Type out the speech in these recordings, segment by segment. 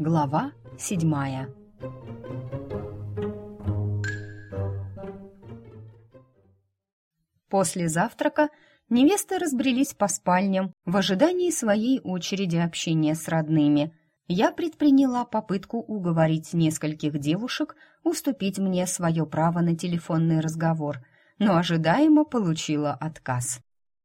Глава седьмая. После завтрака невесты разбрелись по спальням в ожидании своей очереди общения с родными. Я предприняла попытку уговорить нескольких девушек уступить мне свое право на телефонный разговор, но ожидаемо получила отказ.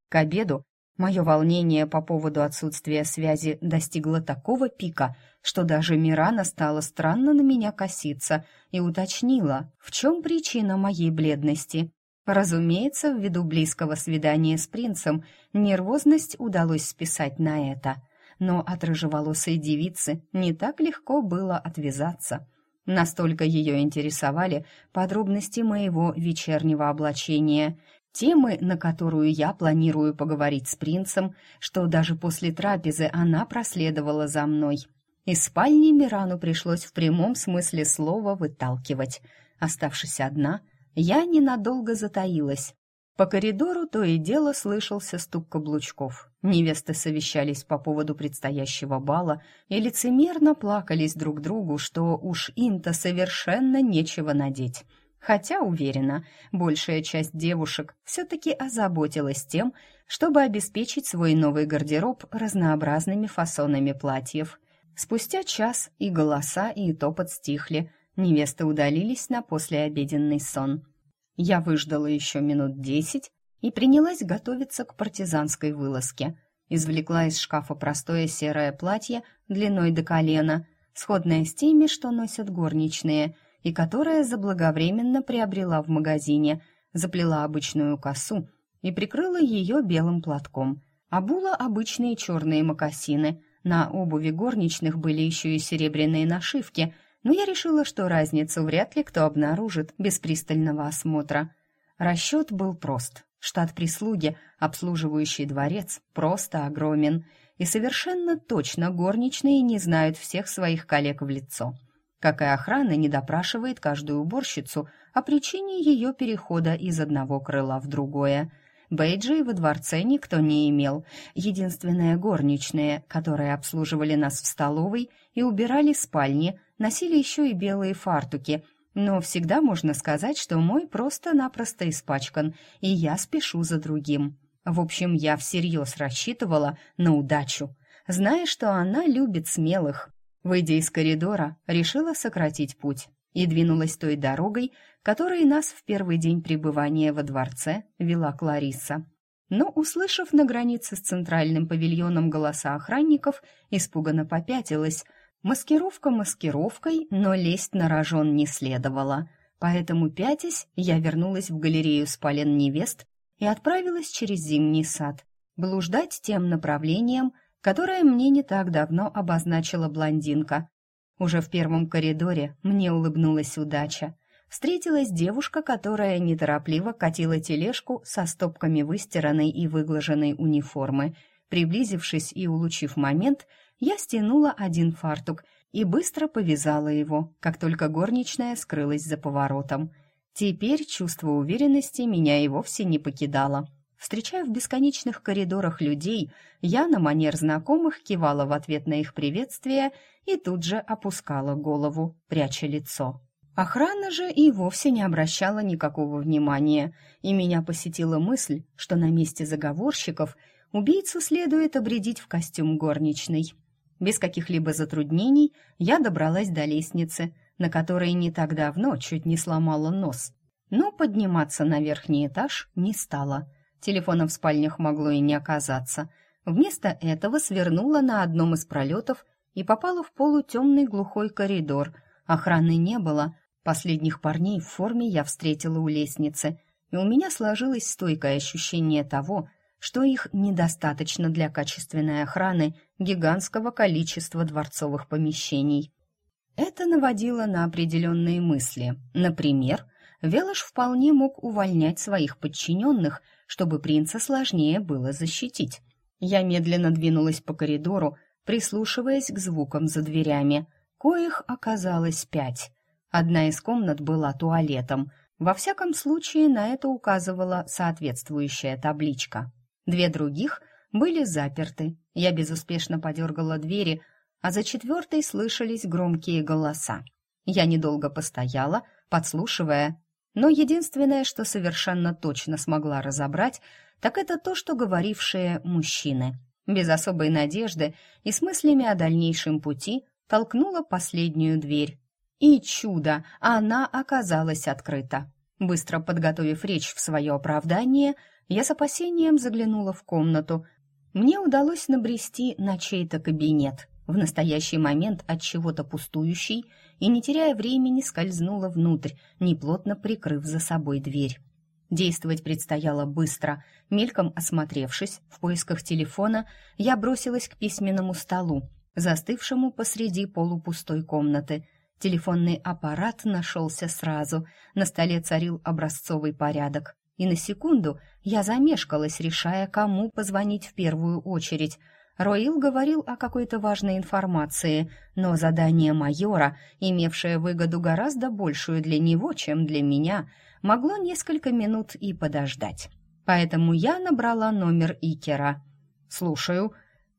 К обеду Мое волнение по поводу отсутствия связи достигло такого пика, что даже Мирана стала странно на меня коситься и уточнила, в чем причина моей бледности. Разумеется, ввиду близкого свидания с принцем, нервозность удалось списать на это. Но от рыжеволосой девицы не так легко было отвязаться. Настолько ее интересовали подробности моего вечернего облачения — темы, на которую я планирую поговорить с принцем, что даже после трапезы она проследовала за мной. Из спальни Мирану пришлось в прямом смысле слова выталкивать. Оставшись одна, я ненадолго затаилась. По коридору то и дело слышался стук каблучков. Невесты совещались по поводу предстоящего бала и лицемерно плакались друг другу, что уж им-то совершенно нечего надеть. Хотя, уверена, большая часть девушек все-таки озаботилась тем, чтобы обеспечить свой новый гардероб разнообразными фасонами платьев. Спустя час и голоса, и топот стихли, невесты удалились на послеобеденный сон. Я выждала еще минут десять и принялась готовиться к партизанской вылазке. Извлекла из шкафа простое серое платье длиной до колена, сходное с теми, что носят горничные – и которая заблаговременно приобрела в магазине, заплела обычную косу и прикрыла ее белым платком. Обула обычные черные мокасины. На обуви горничных были еще и серебряные нашивки, но я решила, что разницу вряд ли кто обнаружит без пристального осмотра. Расчет был прост. Штат прислуги, обслуживающий дворец, просто огромен. И совершенно точно горничные не знают всех своих коллег в лицо как и охрана не допрашивает каждую уборщицу о причине ее перехода из одного крыла в другое. Бейджи во дворце никто не имел. Единственные горничные, которые обслуживали нас в столовой и убирали спальни, носили еще и белые фартуки, но всегда можно сказать, что мой просто-напросто испачкан, и я спешу за другим. В общем, я всерьез рассчитывала на удачу, зная, что она любит смелых, Выйдя из коридора, решила сократить путь и двинулась той дорогой, которой нас в первый день пребывания во дворце вела Клариса. Но, услышав на границе с центральным павильоном голоса охранников, испуганно попятилась. Маскировка маскировкой, но лезть на рожон не следовало. Поэтому, пятясь, я вернулась в галерею спален невест и отправилась через зимний сад, блуждать тем направлением, которое мне не так давно обозначила блондинка. Уже в первом коридоре мне улыбнулась удача. Встретилась девушка, которая неторопливо катила тележку со стопками выстиранной и выглаженной униформы. Приблизившись и улучив момент, я стянула один фартук и быстро повязала его, как только горничная скрылась за поворотом. Теперь чувство уверенности меня и вовсе не покидало. Встречая в бесконечных коридорах людей, я на манер знакомых кивала в ответ на их приветствие и тут же опускала голову, пряча лицо. Охрана же и вовсе не обращала никакого внимания, и меня посетила мысль, что на месте заговорщиков убийцу следует обрядить в костюм горничной. Без каких-либо затруднений я добралась до лестницы, на которой не так давно чуть не сломала нос. Но подниматься на верхний этаж не стала. Телефона в спальнях могло и не оказаться. Вместо этого свернула на одном из пролетов и попала в полутемный глухой коридор. Охраны не было. Последних парней в форме я встретила у лестницы, и у меня сложилось стойкое ощущение того, что их недостаточно для качественной охраны гигантского количества дворцовых помещений. Это наводило на определенные мысли. Например, Велыш вполне мог увольнять своих подчиненных – чтобы принца сложнее было защитить. Я медленно двинулась по коридору, прислушиваясь к звукам за дверями. Коих оказалось пять. Одна из комнат была туалетом. Во всяком случае, на это указывала соответствующая табличка. Две других были заперты. Я безуспешно подергала двери. а за четвертой слышались громкие голоса. Я недолго постояла, подслушивая, но единственное, что совершенно точно смогла разобрать, так это то, что говорившие мужчины. Без особой надежды и с мыслями о дальнейшем пути толкнула последнюю дверь. И чудо, она оказалась открыта. Быстро подготовив речь в свое оправдание, я с опасением заглянула в комнату. Мне удалось набрести на чей-то кабинет, в настоящий момент от чего-то пустующий, и, не теряя времени, скользнула внутрь, неплотно прикрыв за собой дверь. Действовать предстояло быстро. Мельком осмотревшись, в поисках телефона, я бросилась к письменному столу, застывшему посреди полупустой комнаты. Телефонный аппарат нашелся сразу. На столе царил образцовый порядок. И на секунду я замешкалась, решая, кому позвонить в первую очередь. Роил говорил о какой-то важной информации, но задание майора, имевшее выгоду гораздо большую для него, чем для меня, могло несколько минут и подождать. Поэтому я набрала номер Икера. «Слушаю».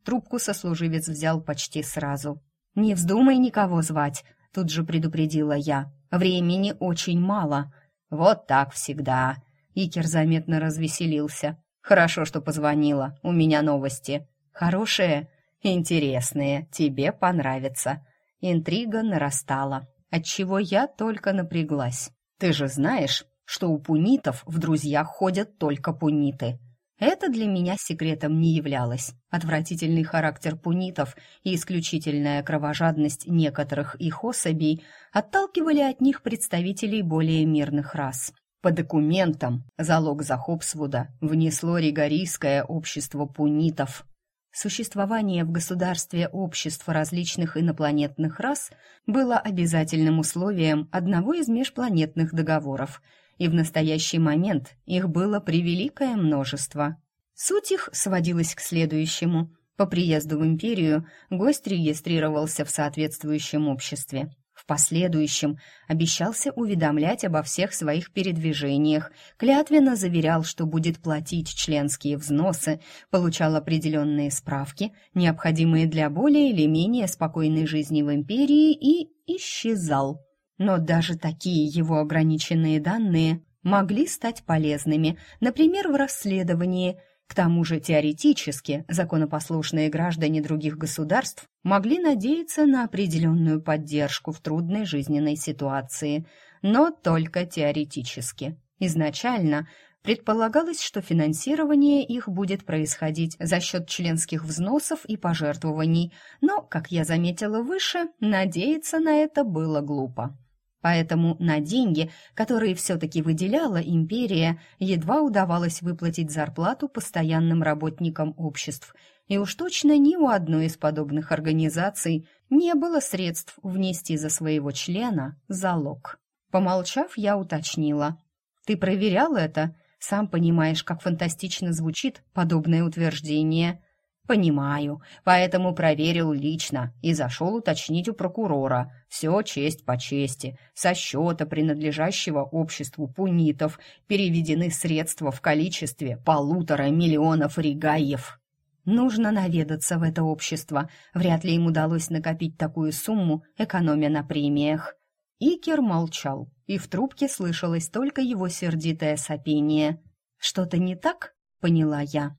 Трубку сослуживец взял почти сразу. «Не вздумай никого звать», — тут же предупредила я. «Времени очень мало». «Вот так всегда», Икер заметно развеселился. «Хорошо, что позвонила. У меня новости. Хорошие, интересные. Тебе понравится». Интрига нарастала, отчего я только напряглась. «Ты же знаешь, что у пунитов в друзьях ходят только пуниты». Это для меня секретом не являлось. Отвратительный характер пунитов и исключительная кровожадность некоторых их особей отталкивали от них представителей более мирных рас. По документам залог за Хопсвуда внесло ригорийское общество пунитов. Существование в государстве обществ различных инопланетных рас было обязательным условием одного из межпланетных договоров, и в настоящий момент их было превеликое множество. Суть их сводилась к следующему. По приезду в империю гость регистрировался в соответствующем обществе. В последующем обещался уведомлять обо всех своих передвижениях, клятвенно заверял, что будет платить членские взносы, получал определенные справки, необходимые для более или менее спокойной жизни в империи, и исчезал. Но даже такие его ограниченные данные могли стать полезными, например, в расследовании – к тому же теоретически законопослушные граждане других государств могли надеяться на определенную поддержку в трудной жизненной ситуации, но только теоретически. Изначально предполагалось, что финансирование их будет происходить за счет членских взносов и пожертвований, но, как я заметила выше, надеяться на это было глупо. Поэтому на деньги, которые все-таки выделяла империя, едва удавалось выплатить зарплату постоянным работникам обществ. И уж точно ни у одной из подобных организаций не было средств внести за своего члена залог. Помолчав, я уточнила. «Ты проверял это? Сам понимаешь, как фантастично звучит подобное утверждение». «Понимаю, поэтому проверил лично и зашел уточнить у прокурора. Все честь по чести. Со счета принадлежащего обществу пунитов переведены средства в количестве полутора миллионов ригаев». Нужно наведаться в это общество. Вряд ли им удалось накопить такую сумму, экономя на премиях. Икер молчал, и в трубке слышалось только его сердитое сопение. «Что-то не так?» — поняла я.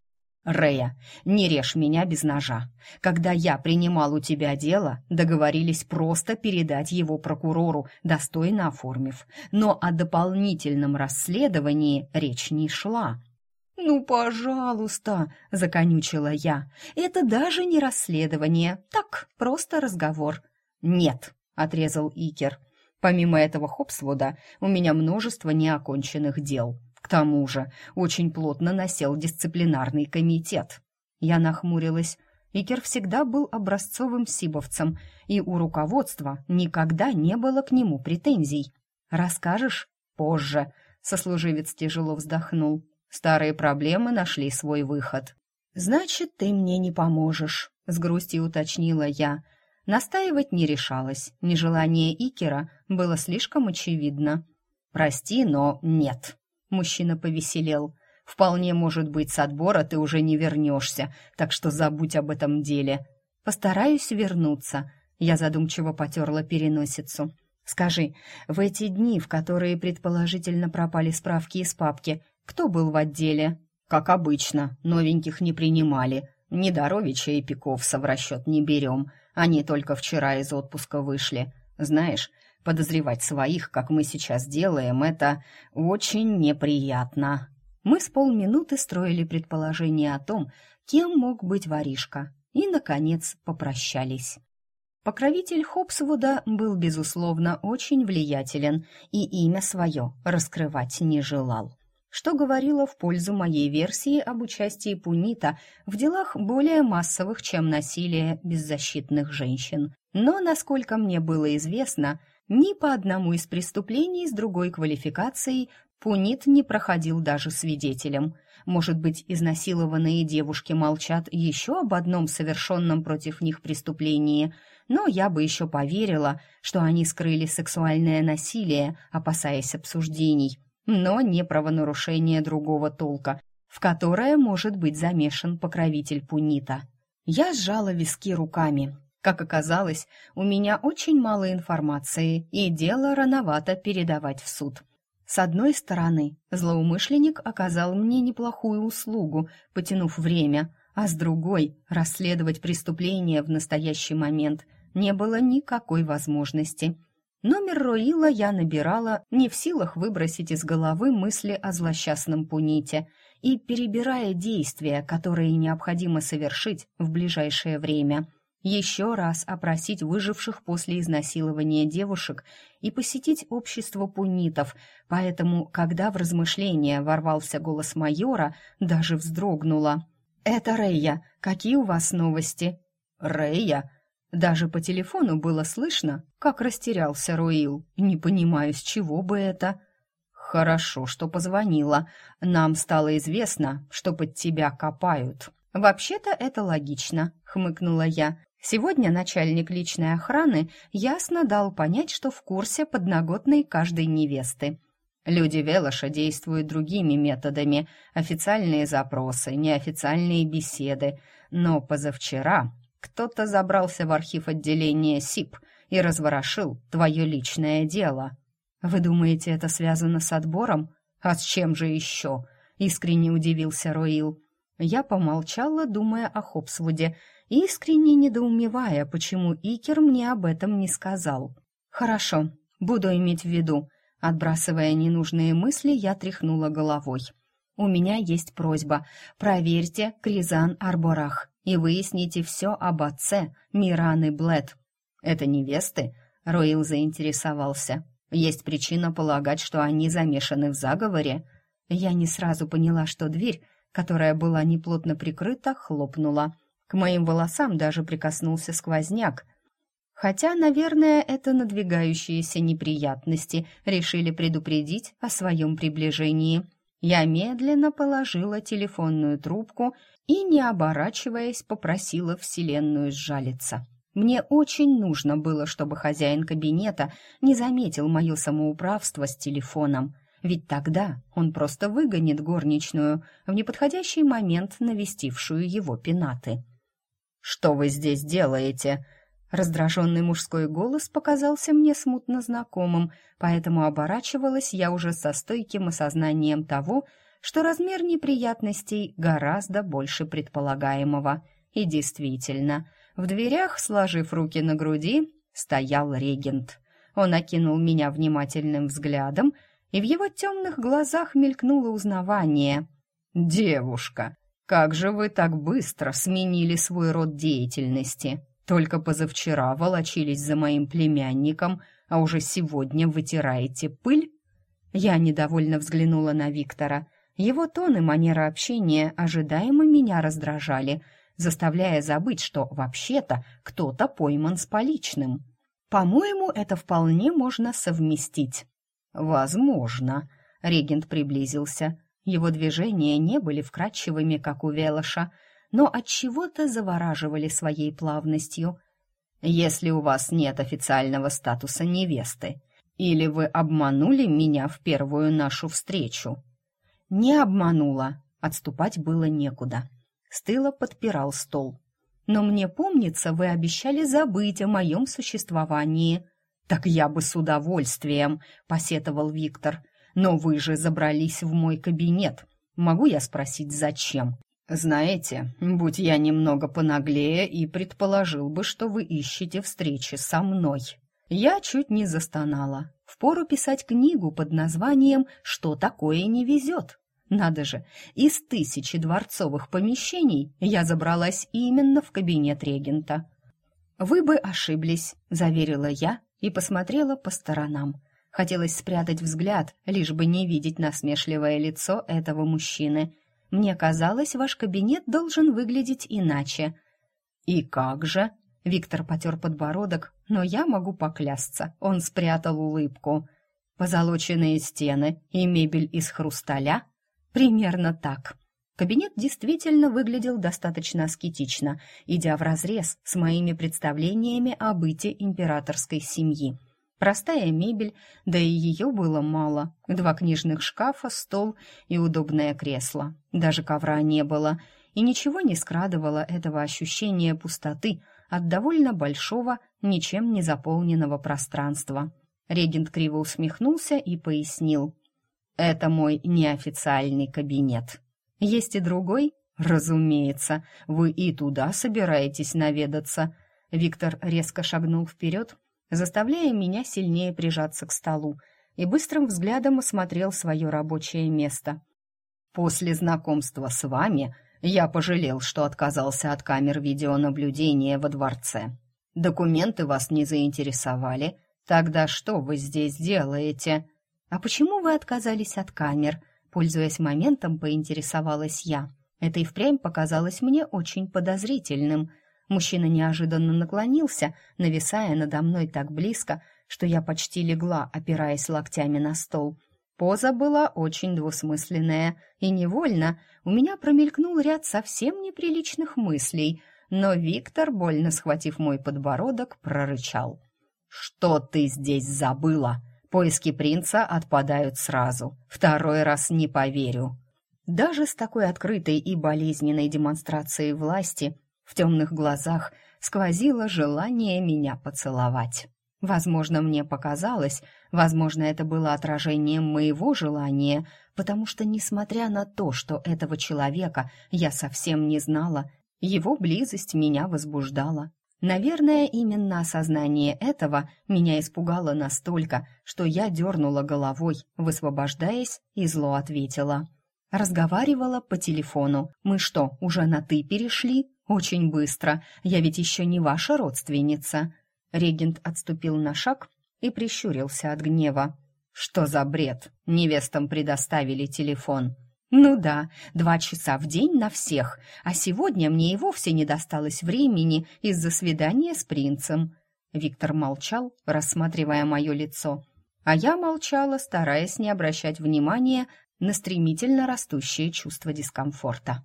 Рея, не режь меня без ножа. Когда я принимал у тебя дело, договорились просто передать его прокурору, достойно оформив. Но о дополнительном расследовании речь не шла. «Ну, пожалуйста», — законючила я, — «это даже не расследование, так, просто разговор». «Нет», — отрезал Икер, — «помимо этого Хопсвуда у меня множество неоконченных дел». К тому же очень плотно насел дисциплинарный комитет. Я нахмурилась. Икер всегда был образцовым сибовцем, и у руководства никогда не было к нему претензий. «Расскажешь?» «Позже», — сослуживец тяжело вздохнул. «Старые проблемы нашли свой выход». «Значит, ты мне не поможешь», — с грустью уточнила я. Настаивать не решалась. Нежелание Икера было слишком очевидно. «Прости, но нет», Мужчина повеселел. «Вполне может быть, с отбора ты уже не вернешься, так что забудь об этом деле». Постараюсь вернуться. Я задумчиво потерла переносицу. Скажи, в эти дни, в которые предположительно пропали справки из папки, кто был в отделе? Как обычно, новеньких не принимали. Недоровича и Пиковса в расчет не берем. Они только вчера из отпуска вышли. Знаешь, подозревать своих, как мы сейчас делаем, это очень неприятно. Мы с полминуты строили предположение о том, кем мог быть воришка, и, наконец, попрощались. Покровитель Хопсвуда был, безусловно, очень влиятелен и имя свое раскрывать не желал, что говорило в пользу моей версии об участии Пунита в делах более массовых, чем насилие беззащитных женщин. Но, насколько мне было известно, ни по одному из преступлений с другой квалификацией Пунит не проходил даже свидетелем – может быть, изнасилованные девушки молчат еще об одном совершенном против них преступлении, но я бы еще поверила, что они скрыли сексуальное насилие, опасаясь обсуждений, но не правонарушение другого толка, в которое может быть замешан покровитель Пунита. Я сжала виски руками. Как оказалось, у меня очень мало информации, и дело рановато передавать в суд. С одной стороны, злоумышленник оказал мне неплохую услугу, потянув время, а с другой, расследовать преступление в настоящий момент не было никакой возможности. Номер Роила я набирала, не в силах выбросить из головы мысли о злосчастном Пуните, и перебирая действия, которые необходимо совершить в ближайшее время – еще раз опросить выживших после изнасилования девушек и посетить общество пунитов, поэтому, когда в размышления ворвался голос майора, даже вздрогнула. «Это Рейя. Какие у вас новости?» «Рейя?» Даже по телефону было слышно, как растерялся Руил. «Не понимаю, с чего бы это?» «Хорошо, что позвонила. Нам стало известно, что под тебя копают». «Вообще-то это логично», — хмыкнула я. Сегодня начальник личной охраны ясно дал понять, что в курсе подноготной каждой невесты. Люди Велоша действуют другими методами, официальные запросы, неофициальные беседы. Но позавчера кто-то забрался в архив отделения СИП и разворошил твое личное дело. Вы думаете, это связано с отбором? А с чем же еще? Искренне удивился Роил. Я помолчала, думая о Хопсвуде, искренне недоумевая, почему Икер мне об этом не сказал. «Хорошо, буду иметь в виду». Отбрасывая ненужные мысли, я тряхнула головой. «У меня есть просьба. Проверьте Кризан Арборах и выясните все об отце Мираны Блэд». «Это невесты?» — Роил заинтересовался. «Есть причина полагать, что они замешаны в заговоре?» Я не сразу поняла, что дверь, которая была неплотно прикрыта, хлопнула — к моим волосам даже прикоснулся сквозняк. Хотя, наверное, это надвигающиеся неприятности решили предупредить о своем приближении. Я медленно положила телефонную трубку и, не оборачиваясь, попросила Вселенную сжалиться. Мне очень нужно было, чтобы хозяин кабинета не заметил мое самоуправство с телефоном, ведь тогда он просто выгонит горничную в неподходящий момент навестившую его пенаты. «Что вы здесь делаете?» Раздраженный мужской голос показался мне смутно знакомым, поэтому оборачивалась я уже со стойким осознанием того, что размер неприятностей гораздо больше предполагаемого. И действительно, в дверях, сложив руки на груди, стоял регент. Он окинул меня внимательным взглядом, и в его темных глазах мелькнуло узнавание. «Девушка, как же вы так быстро сменили свой род деятельности? Только позавчера волочились за моим племянником, а уже сегодня вытираете пыль? Я недовольно взглянула на Виктора. Его тон и манера общения ожидаемо меня раздражали, заставляя забыть, что вообще-то кто-то пойман с поличным. По-моему, это вполне можно совместить. Возможно, регент приблизился. Его движения не были вкрадчивыми, как у Велоша, но от чего-то завораживали своей плавностью. Если у вас нет официального статуса невесты, или вы обманули меня в первую нашу встречу? Не обманула. Отступать было некуда. Стыло подпирал стол. но мне помнится, вы обещали забыть о моем существовании». «Так я бы с удовольствием», — посетовал Виктор. «Но вы же забрались в мой кабинет. Могу я спросить, зачем?» «Знаете, будь я немного понаглее и предположил бы, что вы ищете встречи со мной». Я чуть не застонала. Впору писать книгу под названием «Что такое не везет?». Надо же, из тысячи дворцовых помещений я забралась именно в кабинет регента. «Вы бы ошиблись», — заверила я и посмотрела по сторонам. Хотелось спрятать взгляд, лишь бы не видеть насмешливое лицо этого мужчины. Мне казалось, ваш кабинет должен выглядеть иначе. «И как же?» Виктор потер подбородок, но я могу поклясться, он спрятал улыбку. Позолоченные стены и мебель из хрусталя? Примерно так. Кабинет действительно выглядел достаточно аскетично, идя вразрез с моими представлениями о быте императорской семьи. Простая мебель, да и ее было мало. Два книжных шкафа, стол и удобное кресло. Даже ковра не было, и ничего не скрадывало этого ощущения пустоты от довольно большого, ничем не заполненного пространства. Регент криво усмехнулся и пояснил. «Это мой неофициальный кабинет. Есть и другой? Разумеется, вы и туда собираетесь наведаться». Виктор резко шагнул вперед, заставляя меня сильнее прижаться к столу, и быстрым взглядом осмотрел свое рабочее место. «После знакомства с вами я пожалел, что отказался от камер видеонаблюдения во дворце. Документы вас не заинтересовали. Тогда что вы здесь делаете? А почему вы отказались от камер? Пользуясь моментом, поинтересовалась я. Это и впрямь показалось мне очень подозрительным. Мужчина неожиданно наклонился, нависая надо мной так близко, что я почти легла, опираясь локтями на стол. Поза была очень двусмысленная, и невольно у меня промелькнул ряд совсем неприличных мыслей, но Виктор, больно схватив мой подбородок, прорычал. «Что ты здесь забыла? Поиски принца отпадают сразу. Второй раз не поверю». Даже с такой открытой и болезненной демонстрацией власти в темных глазах сквозило желание меня поцеловать. Возможно, мне показалось, возможно, это было отражением моего желания, потому что, несмотря на то, что этого человека я совсем не знала, его близость меня возбуждала. Наверное, именно осознание этого меня испугало настолько, что я дернула головой, высвобождаясь, и зло ответила. Разговаривала по телефону. «Мы что, уже на «ты» перешли? Очень быстро. Я ведь еще не ваша родственница». Регент отступил на шаг и прищурился от гнева. «Что за бред? Невестам предоставили телефон». «Ну да, два часа в день на всех, а сегодня мне и вовсе не досталось времени из-за свидания с принцем». Виктор молчал, рассматривая мое лицо, а я молчала, стараясь не обращать внимания на стремительно растущее чувство дискомфорта.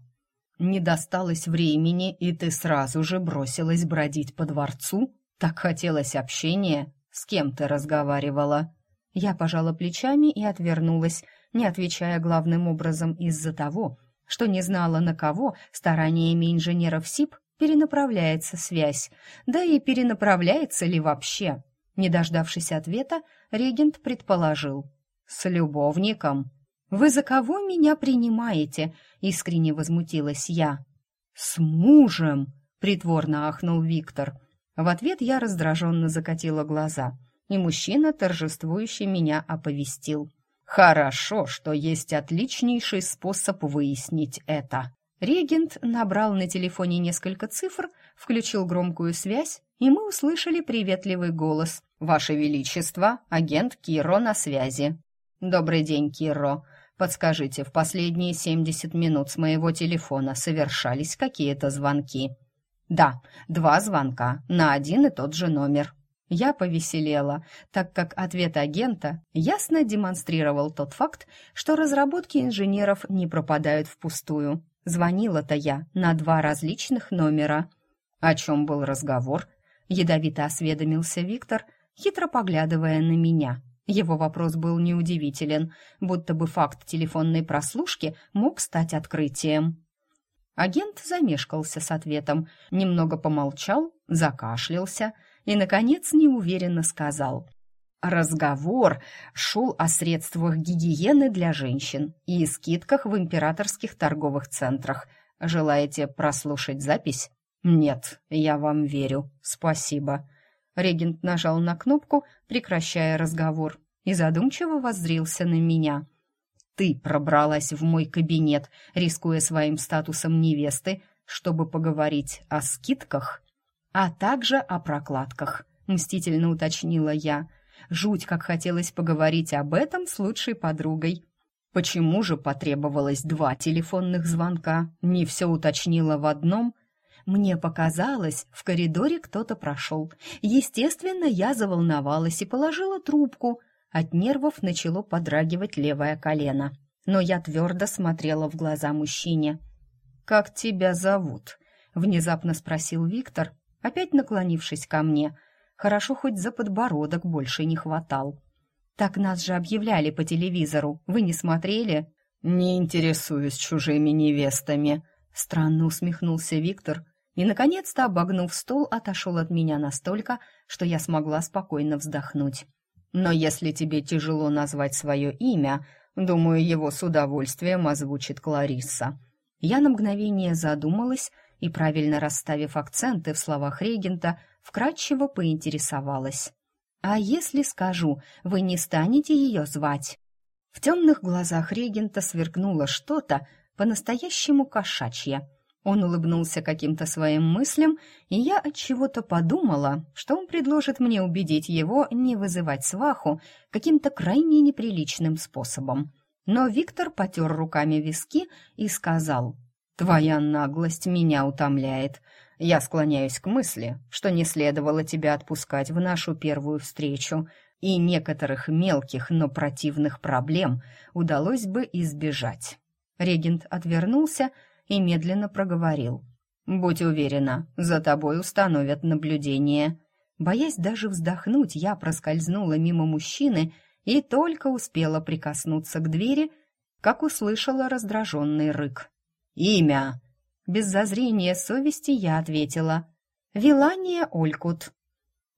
«Не досталось времени, и ты сразу же бросилась бродить по дворцу?» Так хотелось общения. С кем ты разговаривала? Я пожала плечами и отвернулась, не отвечая главным образом из-за того, что не знала, на кого стараниями инженеров СИП перенаправляется связь, да и перенаправляется ли вообще. Не дождавшись ответа, регент предположил. «С любовником». «Вы за кого меня принимаете?» — искренне возмутилась я. «С мужем!» — притворно ахнул Виктор. В ответ я раздраженно закатила глаза, и мужчина торжествующе меня оповестил. «Хорошо, что есть отличнейший способ выяснить это». Регент набрал на телефоне несколько цифр, включил громкую связь, и мы услышали приветливый голос. «Ваше Величество, агент Киро на связи». «Добрый день, Киро. Подскажите, в последние 70 минут с моего телефона совершались какие-то звонки?» Да, два звонка на один и тот же номер. Я повеселела, так как ответ агента ясно демонстрировал тот факт, что разработки инженеров не пропадают впустую. Звонила-то я на два различных номера. О чем был разговор? Ядовито осведомился Виктор, хитро поглядывая на меня. Его вопрос был неудивителен, будто бы факт телефонной прослушки мог стать открытием. Агент замешкался с ответом, немного помолчал, закашлялся и, наконец, неуверенно сказал. Разговор шел о средствах гигиены для женщин и скидках в императорских торговых центрах. Желаете прослушать запись? Нет, я вам верю. Спасибо. Регент нажал на кнопку, прекращая разговор, и задумчиво воззрился на меня. Ты пробралась в мой кабинет, рискуя своим статусом невесты, чтобы поговорить о скидках, а также о прокладках, мстительно уточнила я. Жуть, как хотелось поговорить об этом с лучшей подругой. Почему же потребовалось два телефонных звонка? Не все уточнила в одном. Мне показалось, в коридоре кто-то прошел. Естественно, я заволновалась и положила трубку. От нервов начало подрагивать левое колено. Но я твердо смотрела в глаза мужчине. «Как тебя зовут?» — внезапно спросил Виктор, опять наклонившись ко мне — Хорошо, хоть за подбородок больше не хватал. «Так нас же объявляли по телевизору. Вы не смотрели?» «Не интересуюсь чужими невестами», — странно усмехнулся Виктор и, наконец-то, обогнув стол, отошел от меня настолько, что я смогла спокойно вздохнуть. «Но если тебе тяжело назвать свое имя, думаю, его с удовольствием озвучит Кларисса». Я на мгновение задумалась и, правильно расставив акценты в словах регента, вкратчиво поинтересовалась. «А если скажу, вы не станете ее звать?» В темных глазах регента сверкнуло что-то по-настоящему кошачье. Он улыбнулся каким-то своим мыслям, и я от чего-то подумала, что он предложит мне убедить его не вызывать сваху каким-то крайне неприличным способом. Но Виктор потер руками виски и сказал, «Твоя наглость меня утомляет. Я склоняюсь к мысли, что не следовало тебя отпускать в нашу первую встречу, и некоторых мелких, но противных проблем удалось бы избежать. Регент отвернулся и медленно проговорил. «Будь уверена, за тобой установят наблюдение». Боясь даже вздохнуть, я проскользнула мимо мужчины и только успела прикоснуться к двери, как услышала раздраженный рык. «Имя!» Без зазрения совести я ответила. «Вилания Олькут».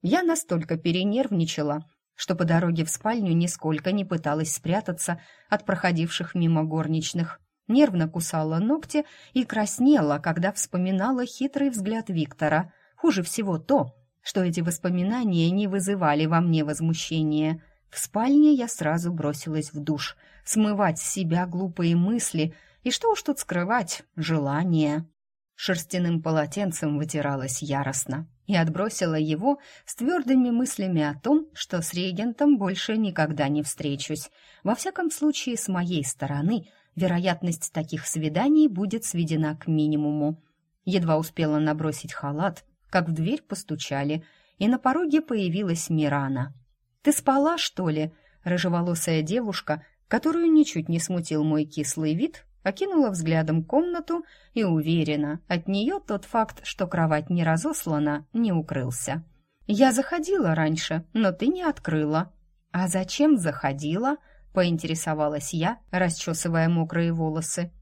Я настолько перенервничала, что по дороге в спальню нисколько не пыталась спрятаться от проходивших мимо горничных. Нервно кусала ногти и краснела, когда вспоминала хитрый взгляд Виктора. Хуже всего то, что эти воспоминания не вызывали во мне возмущения. В спальне я сразу бросилась в душ, смывать с себя глупые мысли — и что уж тут скрывать, желание. Шерстяным полотенцем вытиралась яростно и отбросила его с твердыми мыслями о том, что с регентом больше никогда не встречусь. Во всяком случае, с моей стороны, вероятность таких свиданий будет сведена к минимуму. Едва успела набросить халат, как в дверь постучали, и на пороге появилась Мирана. «Ты спала, что ли?» Рыжеволосая девушка, которую ничуть не смутил мой кислый вид, окинула взглядом комнату и уверена, от нее тот факт, что кровать не разослана, не укрылся. «Я заходила раньше, но ты не открыла». «А зачем заходила?» — поинтересовалась я, расчесывая мокрые волосы.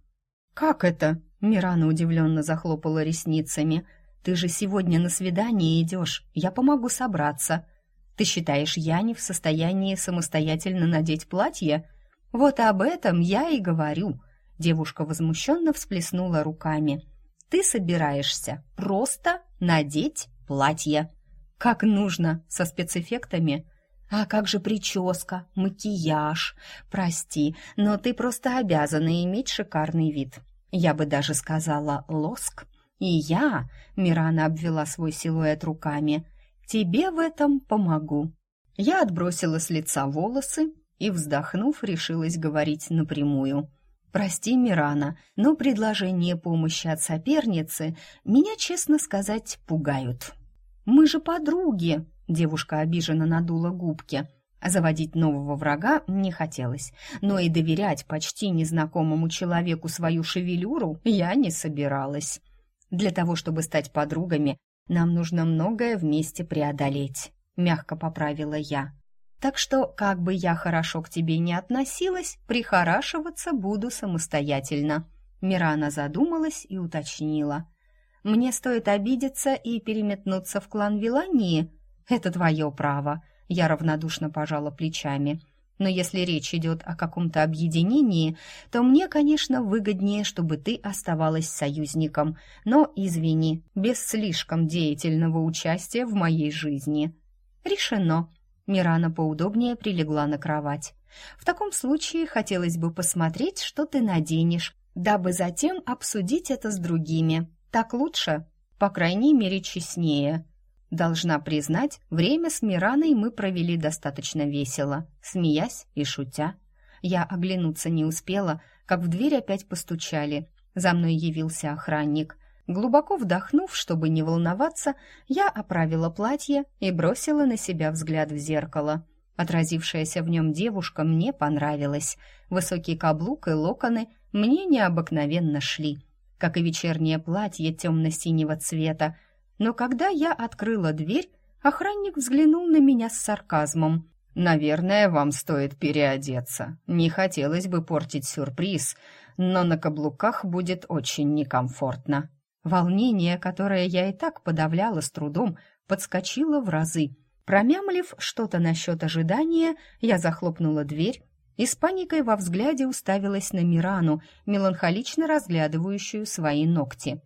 «Как это?» — Мирана удивленно захлопала ресницами. «Ты же сегодня на свидание идешь, я помогу собраться. Ты считаешь, я не в состоянии самостоятельно надеть платье? Вот об этом я и говорю». Девушка возмущенно всплеснула руками. «Ты собираешься просто надеть платье. Как нужно, со спецэффектами. А как же прическа, макияж? Прости, но ты просто обязана иметь шикарный вид. Я бы даже сказала лоск. И я, Мирана обвела свой силуэт руками, тебе в этом помогу». Я отбросила с лица волосы и, вздохнув, решилась говорить напрямую – Прости, Мирана, но предложение помощи от соперницы меня, честно сказать, пугают. Мы же подруги, девушка обиженно надула губки. Заводить нового врага не хотелось, но и доверять почти незнакомому человеку свою шевелюру я не собиралась. Для того, чтобы стать подругами, нам нужно многое вместе преодолеть, мягко поправила я. Так что, как бы я хорошо к тебе не относилась, прихорашиваться буду самостоятельно. Мирана задумалась и уточнила. «Мне стоит обидеться и переметнуться в клан Вилании? Это твое право», — я равнодушно пожала плечами. «Но если речь идет о каком-то объединении, то мне, конечно, выгоднее, чтобы ты оставалась союзником. Но, извини, без слишком деятельного участия в моей жизни». «Решено». Мирана поудобнее прилегла на кровать. «В таком случае хотелось бы посмотреть, что ты наденешь, дабы затем обсудить это с другими. Так лучше, по крайней мере, честнее. Должна признать, время с Мираной мы провели достаточно весело, смеясь и шутя. Я оглянуться не успела, как в дверь опять постучали. За мной явился охранник. Глубоко вдохнув, чтобы не волноваться, я оправила платье и бросила на себя взгляд в зеркало. Отразившаяся в нем девушка мне понравилась. Высокий каблук и локоны мне необыкновенно шли, как и вечернее платье темно-синего цвета. Но когда я открыла дверь, охранник взглянул на меня с сарказмом. «Наверное, вам стоит переодеться. Не хотелось бы портить сюрприз, но на каблуках будет очень некомфортно». Волнение, которое я и так подавляла с трудом, подскочило в разы. Промямлив что-то насчет ожидания, я захлопнула дверь и с паникой во взгляде уставилась на Мирану, меланхолично разглядывающую свои ногти.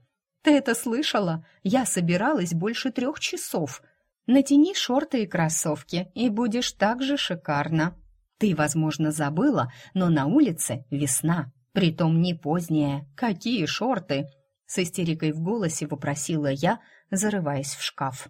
«Ты это слышала? Я собиралась больше трех часов. Натяни шорты и кроссовки, и будешь так же шикарно. Ты, возможно, забыла, но на улице весна, притом не поздняя. Какие шорты?» С истерикой в голосе вопросила я, зарываясь в шкаф.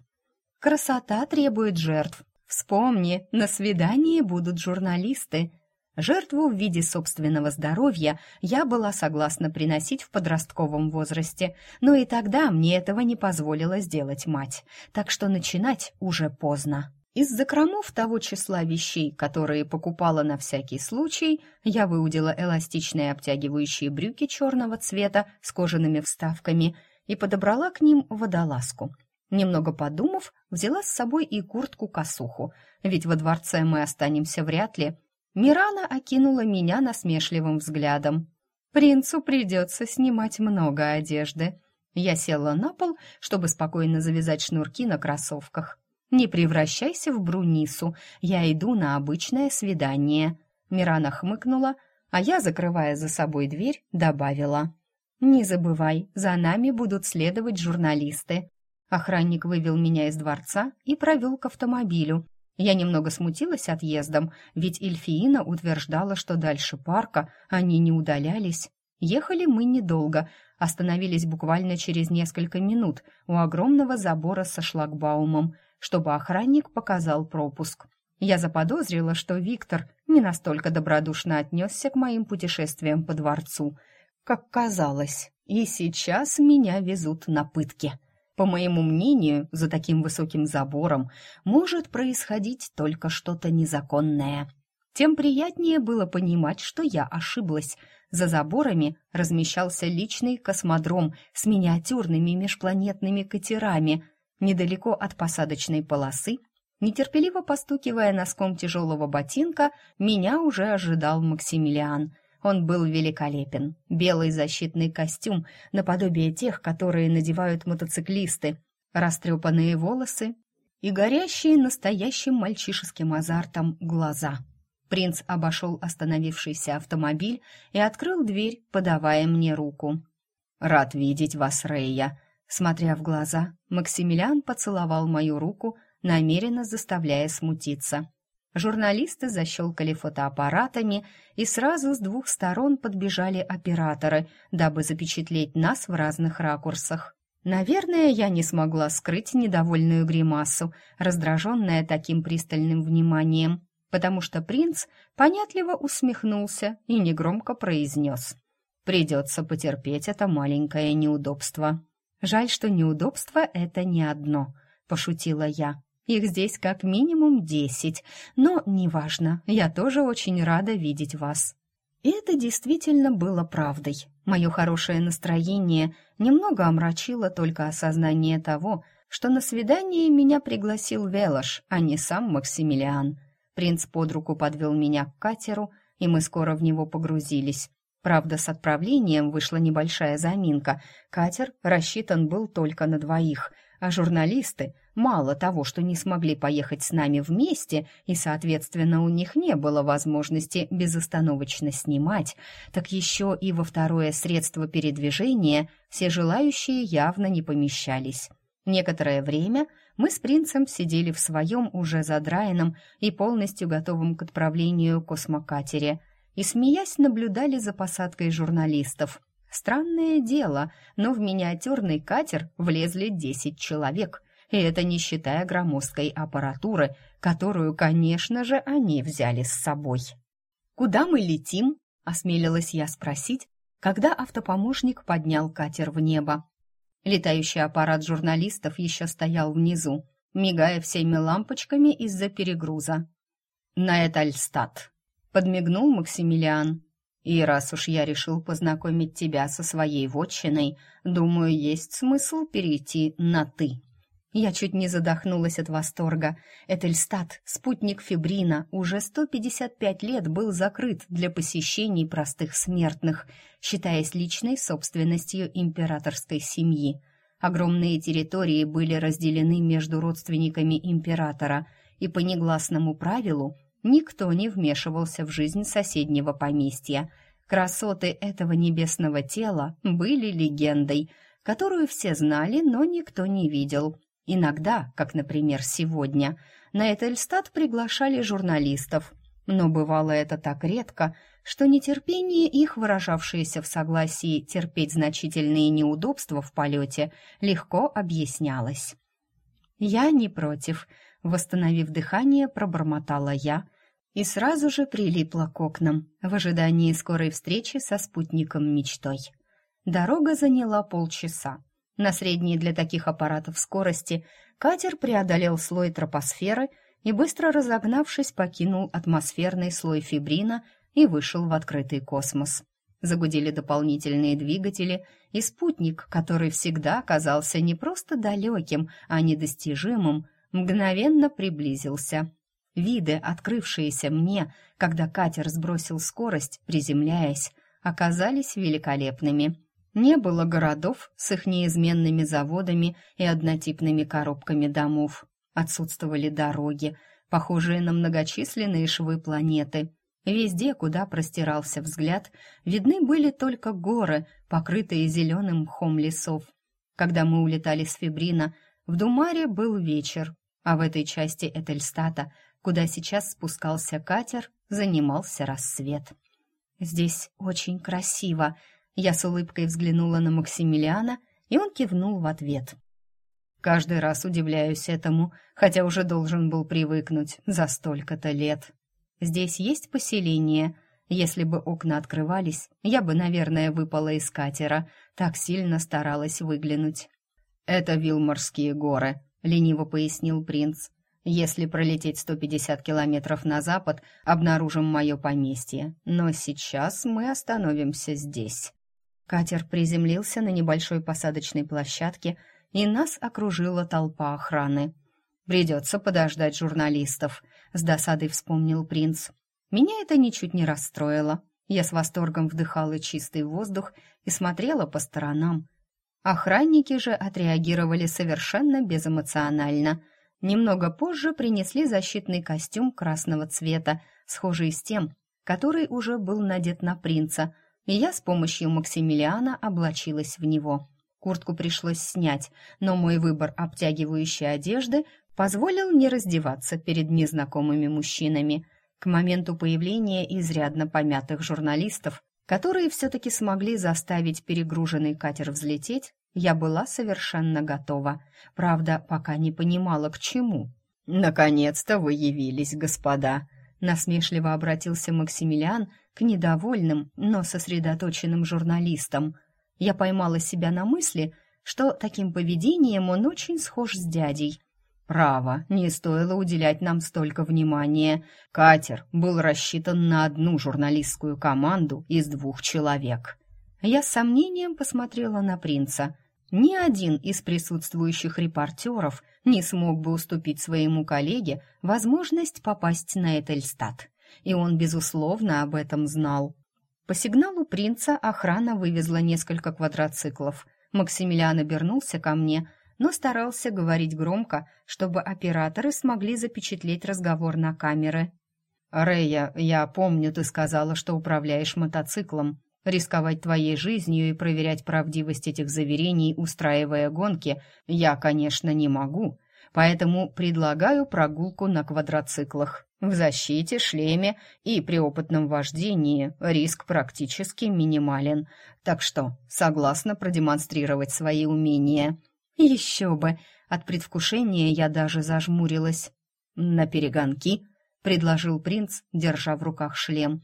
«Красота требует жертв. Вспомни, на свидании будут журналисты. Жертву в виде собственного здоровья я была согласна приносить в подростковом возрасте, но и тогда мне этого не позволила сделать мать, так что начинать уже поздно. Из закромов того числа вещей, которые покупала на всякий случай, я выудила эластичные обтягивающие брюки черного цвета с кожаными вставками и подобрала к ним водолазку. Немного подумав, взяла с собой и куртку-косуху, ведь во дворце мы останемся вряд ли. Мирана окинула меня насмешливым взглядом. «Принцу придется снимать много одежды». Я села на пол, чтобы спокойно завязать шнурки на кроссовках. «Не превращайся в Брунису, я иду на обычное свидание». Мирана хмыкнула, а я, закрывая за собой дверь, добавила. «Не забывай, за нами будут следовать журналисты». Охранник вывел меня из дворца и провел к автомобилю. Я немного смутилась отъездом, ведь Эльфиина утверждала, что дальше парка они не удалялись. Ехали мы недолго, остановились буквально через несколько минут у огромного забора со шлагбаумом – чтобы охранник показал пропуск. Я заподозрила, что Виктор не настолько добродушно отнесся к моим путешествиям по дворцу, как казалось, и сейчас меня везут на пытки. По моему мнению, за таким высоким забором может происходить только что-то незаконное. Тем приятнее было понимать, что я ошиблась. За заборами размещался личный космодром с миниатюрными межпланетными катерами — Недалеко от посадочной полосы, нетерпеливо постукивая носком тяжелого ботинка, меня уже ожидал Максимилиан. Он был великолепен. Белый защитный костюм, наподобие тех, которые надевают мотоциклисты, растрепанные волосы и горящие настоящим мальчишеским азартом глаза. Принц обошел остановившийся автомобиль и открыл дверь, подавая мне руку. «Рад видеть вас, Рейя», Смотря в глаза, Максимилиан поцеловал мою руку, намеренно заставляя смутиться. Журналисты защелкали фотоаппаратами, и сразу с двух сторон подбежали операторы, дабы запечатлеть нас в разных ракурсах. Наверное, я не смогла скрыть недовольную гримасу, раздраженная таким пристальным вниманием, потому что принц понятливо усмехнулся и негромко произнес «Придется потерпеть это маленькое неудобство». Жаль, что неудобство — это не одно, — пошутила я. Их здесь как минимум десять, но неважно, я тоже очень рада видеть вас. И это действительно было правдой. Мое хорошее настроение немного омрачило только осознание того, что на свидание меня пригласил Велош, а не сам Максимилиан. Принц под руку подвел меня к катеру, и мы скоро в него погрузились. Правда, с отправлением вышла небольшая заминка. Катер рассчитан был только на двоих, а журналисты мало того, что не смогли поехать с нами вместе, и, соответственно, у них не было возможности безостановочно снимать, так еще и во второе средство передвижения все желающие явно не помещались. Некоторое время мы с принцем сидели в своем уже задраенном и полностью готовом к отправлению космокатере и, смеясь, наблюдали за посадкой журналистов. Странное дело, но в миниатюрный катер влезли десять человек, и это не считая громоздкой аппаратуры, которую, конечно же, они взяли с собой. «Куда мы летим?» — осмелилась я спросить, когда автопомощник поднял катер в небо. Летающий аппарат журналистов еще стоял внизу, мигая всеми лампочками из-за перегруза. «На Этальстат», — подмигнул Максимилиан. «И раз уж я решил познакомить тебя со своей вотчиной, думаю, есть смысл перейти на «ты». Я чуть не задохнулась от восторга. Этельстат, спутник Фибрина, уже 155 лет был закрыт для посещений простых смертных, считаясь личной собственностью императорской семьи. Огромные территории были разделены между родственниками императора, и по негласному правилу никто не вмешивался в жизнь соседнего поместья. Красоты этого небесного тела были легендой, которую все знали, но никто не видел. Иногда, как, например, сегодня, на Этельстат приглашали журналистов, но бывало это так редко, что нетерпение их, выражавшееся в согласии терпеть значительные неудобства в полете, легко объяснялось. «Я не против», — восстановив дыхание, пробормотала я и сразу же прилипла к окнам в ожидании скорой встречи со спутником мечтой. Дорога заняла полчаса. На средней для таких аппаратов скорости катер преодолел слой тропосферы и, быстро разогнавшись, покинул атмосферный слой фибрина и вышел в открытый космос. Загудели дополнительные двигатели, и спутник, который всегда казался не просто далеким, а недостижимым, мгновенно приблизился. Виды, открывшиеся мне, когда катер сбросил скорость, приземляясь, оказались великолепными. Не было городов с их неизменными заводами и однотипными коробками домов. Отсутствовали дороги, похожие на многочисленные швы планеты. Везде, куда простирался взгляд, видны были только горы, покрытые зеленым мхом лесов. Когда мы улетали с Фибрина, в Думаре был вечер, а в этой части Этельстата, куда сейчас спускался катер, занимался рассвет. «Здесь очень красиво», я с улыбкой взглянула на Максимилиана, и он кивнул в ответ. Каждый раз удивляюсь этому, хотя уже должен был привыкнуть за столько-то лет. Здесь есть поселение. Если бы окна открывались, я бы, наверное, выпала из катера. Так сильно старалась выглянуть. «Это Вилморские горы», — лениво пояснил принц. «Если пролететь 150 километров на запад, обнаружим мое поместье. Но сейчас мы остановимся здесь». Катер приземлился на небольшой посадочной площадке, и нас окружила толпа охраны. «Придется подождать журналистов», — с досадой вспомнил принц. Меня это ничуть не расстроило. Я с восторгом вдыхала чистый воздух и смотрела по сторонам. Охранники же отреагировали совершенно безэмоционально. Немного позже принесли защитный костюм красного цвета, схожий с тем, который уже был надет на принца — и я с помощью Максимилиана облачилась в него. Куртку пришлось снять, но мой выбор обтягивающей одежды позволил не раздеваться перед незнакомыми мужчинами. К моменту появления изрядно помятых журналистов, которые все-таки смогли заставить перегруженный катер взлететь, я была совершенно готова. Правда, пока не понимала, к чему. «Наконец-то вы явились, господа!» Насмешливо обратился Максимилиан к недовольным, но сосредоточенным журналистам. Я поймала себя на мысли, что таким поведением он очень схож с дядей. Право, не стоило уделять нам столько внимания. Катер был рассчитан на одну журналистскую команду из двух человек. Я с сомнением посмотрела на принца. Ни один из присутствующих репортеров не смог бы уступить своему коллеге возможность попасть на Этельстат и он, безусловно, об этом знал. По сигналу принца охрана вывезла несколько квадроциклов. Максимилиан обернулся ко мне, но старался говорить громко, чтобы операторы смогли запечатлеть разговор на камеры. «Рэя, я помню, ты сказала, что управляешь мотоциклом. Рисковать твоей жизнью и проверять правдивость этих заверений, устраивая гонки, я, конечно, не могу, поэтому предлагаю прогулку на квадроциклах. В защите, шлеме и при опытном вождении риск практически минимален. Так что, согласна продемонстрировать свои умения? Еще бы! От предвкушения я даже зажмурилась. На перегонки, предложил принц, держа в руках шлем.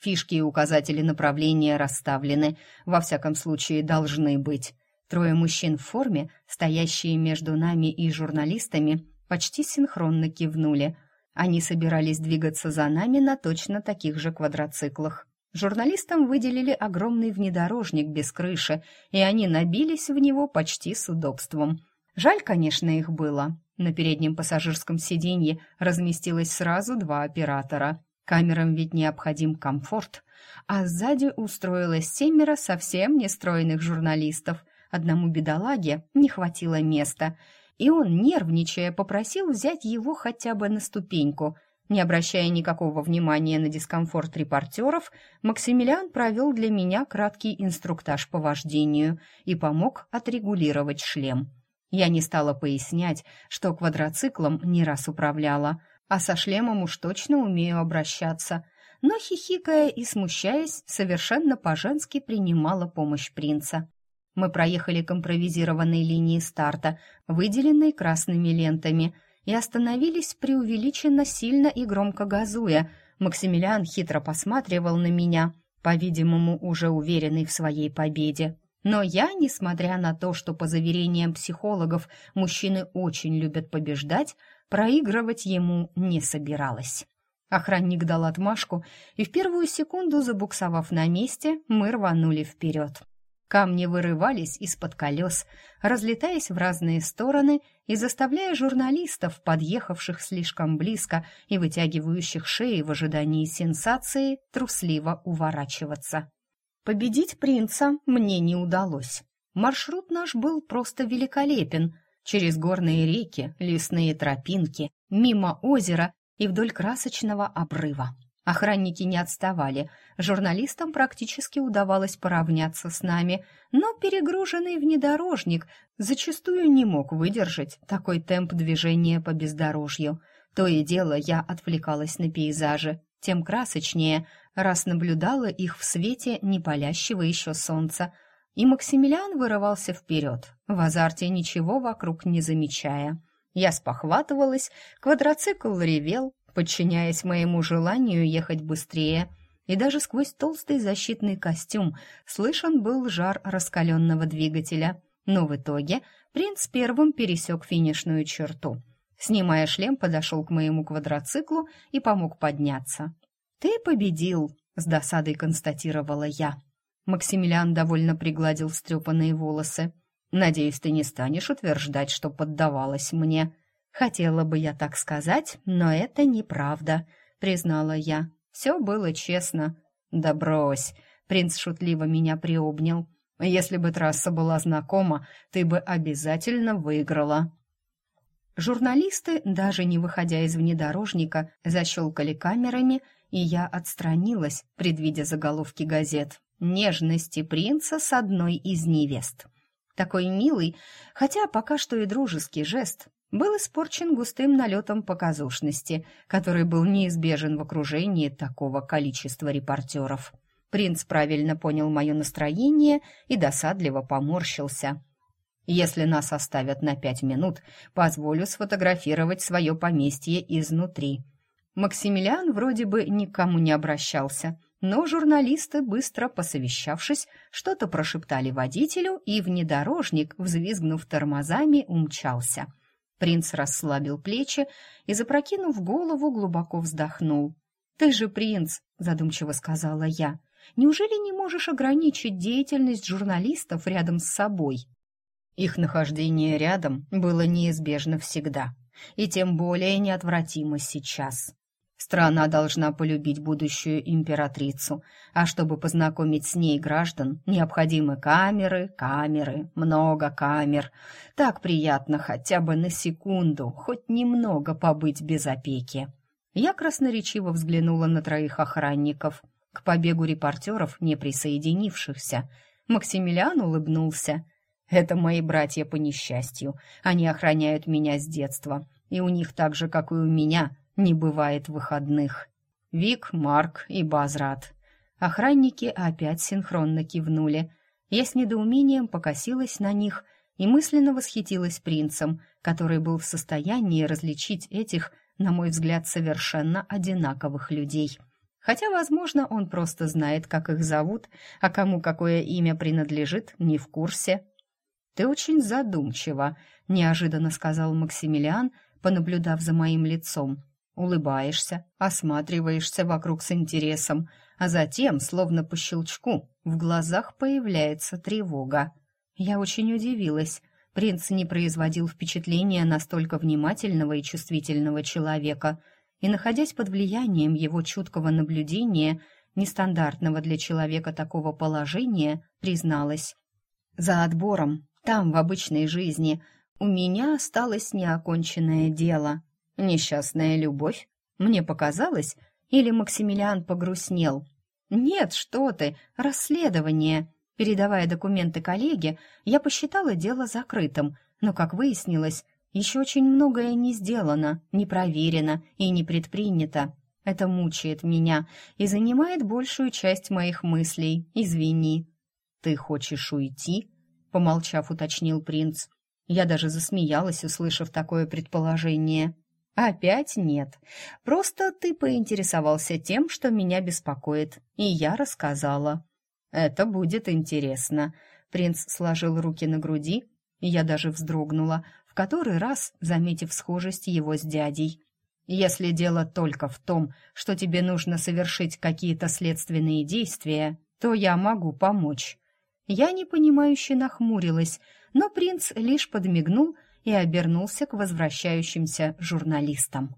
Фишки и указатели направления расставлены, во всяком случае должны быть. Трое мужчин в форме, стоящие между нами и журналистами, почти синхронно кивнули — они собирались двигаться за нами на точно таких же квадроциклах. Журналистам выделили огромный внедорожник без крыши, и они набились в него почти с удобством. Жаль, конечно, их было. На переднем пассажирском сиденье разместилось сразу два оператора. Камерам ведь необходим комфорт. А сзади устроилось семеро совсем нестройных журналистов. Одному бедолаге не хватило места — и он, нервничая, попросил взять его хотя бы на ступеньку. Не обращая никакого внимания на дискомфорт репортеров, Максимилиан провел для меня краткий инструктаж по вождению и помог отрегулировать шлем. Я не стала пояснять, что квадроциклом не раз управляла, а со шлемом уж точно умею обращаться, но, хихикая и смущаясь, совершенно по-женски принимала помощь принца. Мы проехали к импровизированной линии старта, выделенной красными лентами, и остановились преувеличенно сильно и громко газуя. Максимилиан хитро посматривал на меня, по-видимому, уже уверенный в своей победе. Но я, несмотря на то, что по заверениям психологов мужчины очень любят побеждать, проигрывать ему не собиралась. Охранник дал отмашку, и в первую секунду, забуксовав на месте, мы рванули вперед. Камни вырывались из-под колес, разлетаясь в разные стороны и заставляя журналистов, подъехавших слишком близко и вытягивающих шеи в ожидании сенсации, трусливо уворачиваться. Победить принца мне не удалось. Маршрут наш был просто великолепен. Через горные реки, лесные тропинки, мимо озера и вдоль красочного обрыва. Охранники не отставали, журналистам практически удавалось поравняться с нами, но перегруженный внедорожник зачастую не мог выдержать такой темп движения по бездорожью. То и дело я отвлекалась на пейзажи, тем красочнее, раз наблюдала их в свете непалящего еще солнца, и Максимилиан вырывался вперед, в азарте ничего вокруг не замечая. Я спохватывалась, квадроцикл ревел, подчиняясь моему желанию ехать быстрее, и даже сквозь толстый защитный костюм слышен был жар раскаленного двигателя. Но в итоге принц первым пересек финишную черту. Снимая шлем, подошел к моему квадроциклу и помог подняться. «Ты победил», — с досадой констатировала я. Максимилиан довольно пригладил встрепанные волосы. «Надеюсь, ты не станешь утверждать, что поддавалась мне», Хотела бы я так сказать, но это неправда, признала я. Все было честно. Да брось, принц шутливо меня приобнял. Если бы трасса была знакома, ты бы обязательно выиграла. Журналисты, даже не выходя из внедорожника, защелкали камерами, и я отстранилась, предвидя заголовки газет. «Нежности принца с одной из невест». Такой милый, хотя пока что и дружеский жест, был испорчен густым налетом показушности, который был неизбежен в окружении такого количества репортеров. Принц правильно понял мое настроение и досадливо поморщился. «Если нас оставят на пять минут, позволю сфотографировать свое поместье изнутри». Максимилиан вроде бы никому не обращался, но журналисты, быстро посовещавшись, что-то прошептали водителю, и внедорожник, взвизгнув тормозами, умчался – Принц расслабил плечи и, запрокинув голову, глубоко вздохнул. «Ты же принц», — задумчиво сказала я. «Неужели не можешь ограничить деятельность журналистов рядом с собой?» Их нахождение рядом было неизбежно всегда, и тем более неотвратимо сейчас. Страна должна полюбить будущую императрицу, а чтобы познакомить с ней граждан, необходимы камеры, камеры, много камер. Так приятно хотя бы на секунду, хоть немного побыть без опеки. Я красноречиво взглянула на троих охранников, к побегу репортеров, не присоединившихся. Максимилиан улыбнулся. «Это мои братья по несчастью. Они охраняют меня с детства, и у них так же, как и у меня, не бывает выходных. Вик, Марк и Базрат. Охранники опять синхронно кивнули. Я с недоумением покосилась на них и мысленно восхитилась принцем, который был в состоянии различить этих, на мой взгляд, совершенно одинаковых людей. Хотя, возможно, он просто знает, как их зовут, а кому какое имя принадлежит, не в курсе. «Ты очень задумчива», — неожиданно сказал Максимилиан, понаблюдав за моим лицом улыбаешься, осматриваешься вокруг с интересом, а затем, словно по щелчку, в глазах появляется тревога. Я очень удивилась. Принц не производил впечатления настолько внимательного и чувствительного человека, и, находясь под влиянием его чуткого наблюдения, нестандартного для человека такого положения, призналась. «За отбором, там, в обычной жизни, у меня осталось неоконченное дело, Несчастная любовь? Мне показалось? Или Максимилиан погрустнел? Нет, что ты, расследование. Передавая документы коллеге, я посчитала дело закрытым, но, как выяснилось, еще очень многое не сделано, не проверено и не предпринято. Это мучает меня и занимает большую часть моих мыслей. Извини. Ты хочешь уйти? Помолчав, уточнил принц. Я даже засмеялась, услышав такое предположение. Опять нет. Просто ты поинтересовался тем, что меня беспокоит, и я рассказала. Это будет интересно. Принц сложил руки на груди, и я даже вздрогнула, в который раз заметив схожесть его с дядей. Если дело только в том, что тебе нужно совершить какие-то следственные действия, то я могу помочь. Я непонимающе нахмурилась, но принц лишь подмигнул и обернулся к возвращающимся журналистам.